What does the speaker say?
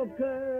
Okay.